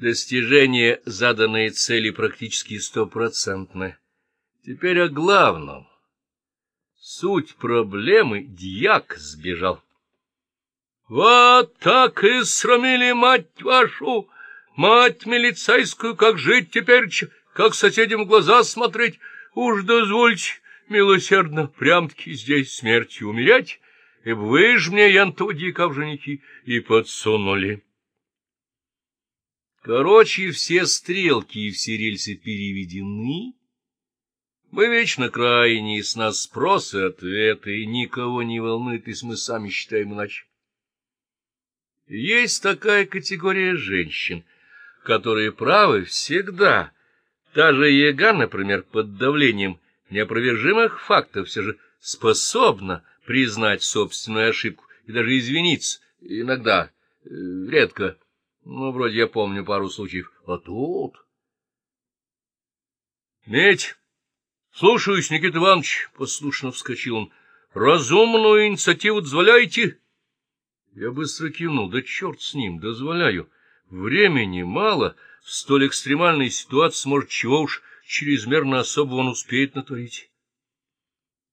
Достижение заданной цели практически стопроцентное. Теперь о главном. Суть проблемы дьяк сбежал. Вот так и срамили мать вашу, мать милицейскую, как жить теперь, как соседям в глаза смотреть. Уж дозвольте милосердно прям-таки здесь смертью умереть, и вы ж мне янтого дьяка в женихи и подсунули. Короче, все стрелки и все рельсы переведены. Мы вечно крайние, с нас спросы, ответы, и никого не волнует, если мы сами считаем иначе. Есть такая категория женщин, которые правы всегда. Та же Ега, например, под давлением неопровержимых фактов все же способна признать собственную ошибку и даже извиниться. Иногда, э, редко, ну, вроде я помню пару случаев. А тут... Медь! Слушаюсь, Никита Иванович, — послушно вскочил он. Разумную инициативу дозволяете? Я быстро кивнул. Да черт с ним, дозволяю. Времени мало. В столь экстремальной ситуации, может, чего уж чрезмерно особо он успеет натворить.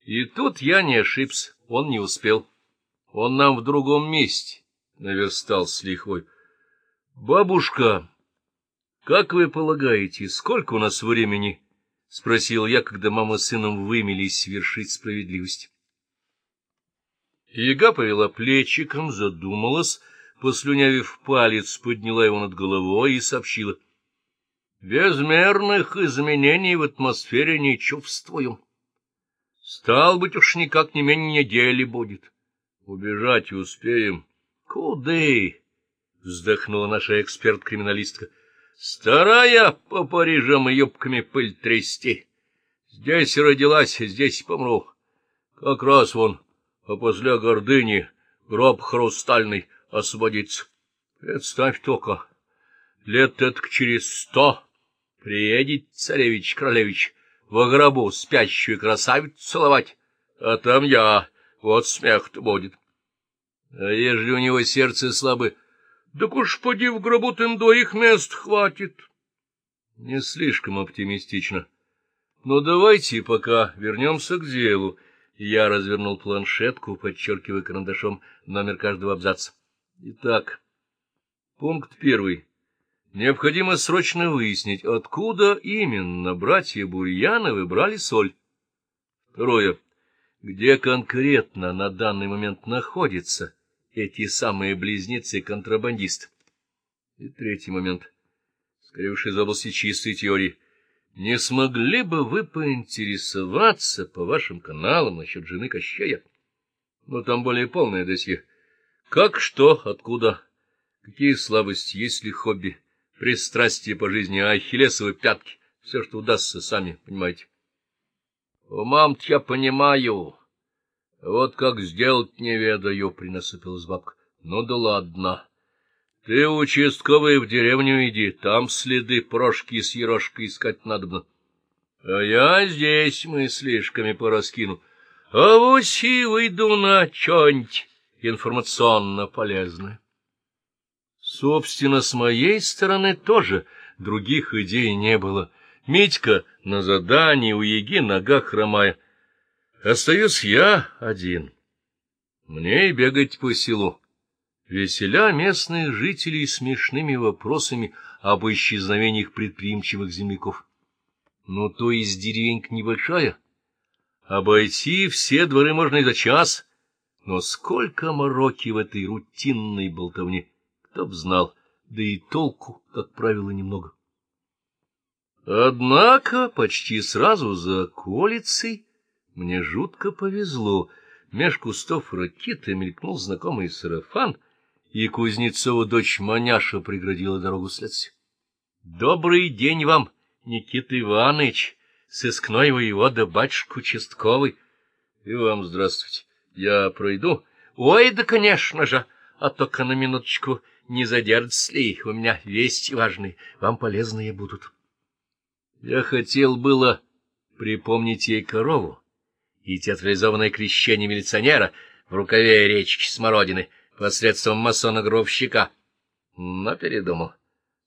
И тут я не ошибся. Он не успел. Он нам в другом месте наверстал с лихвой. — Бабушка, как вы полагаете, сколько у нас времени? — спросил я, когда мама с сыном вымелись свершить справедливость. Яга повела плечиком, задумалась, послюнявив палец, подняла его над головой и сообщила. — Безмерных изменений в атмосфере не чувствую. Стал быть, уж никак не менее недели будет. Убежать успеем. — Куды? — вздохнула наша эксперт-криминалистка. — Старая по Парижам юбками пыль трясти. Здесь родилась, здесь помру. Как раз вон а после гордыни гроб хрустальный освободится. Представь только, лет это через сто приедет царевич-королевич во гробу спящую красавицу целовать, а там я, вот смех-то будет. А ежели у него сердце слабое, так уж поди в гробу им двоих мест хватит. Не слишком оптимистично. Но давайте пока вернемся к делу. Я развернул планшетку, подчеркивая карандашом номер каждого абзаца. Итак, пункт первый. Необходимо срочно выяснить, откуда именно братья Бурьяновы брали соль. Второе. Где конкретно на данный момент находятся эти самые близнецы-контрабандисты? И третий момент. Скорее уж из области чистой теории. Не смогли бы вы поинтересоваться по вашим каналам насчет жены Кощея? Но там более полное досье. Как, что, откуда, какие слабости, есть ли хобби, пристрастие по жизни, а ахиллесовы пятки, все, что удастся, сами понимаете. Умам-то я понимаю. Вот как сделать не ведаю, — принасыпилась бабка. Ну да ладно. Ты, участковый, в деревню иди, там следы прошки с ерошкой искать надо. А я здесь мыслишками пораскину. А вот и выйду на что-нибудь информационно полезное. Собственно, с моей стороны тоже других идей не было. Митька на задании, у Еги нога хромая. Остаюсь я один. Мне и бегать по селу веселя местных жителей смешными вопросами об исчезновениях предприимчивых земляков. Ну, то есть деревенька небольшая. Обойти все дворы можно и за час, но сколько мороки в этой рутинной болтовне, кто б знал, да и толку, как правило, немного. Однако почти сразу за околицей мне жутко повезло. Меж кустов ракеты мелькнул знакомый сарафан — и Кузнецова дочь Маняша преградила дорогу следствию. — Добрый день вам, Никита Иванович, сыскной воевода, батюшка участковый. — И вам здравствуйте. Я пройду? — Ой, да, конечно же, а только на минуточку не задержится ли, у меня вести важные, вам полезные будут. Я хотел было припомнить ей корову и театрализованное крещение милиционера в рукаве речки Смородины — посредством масона-гробщика. Но передумал.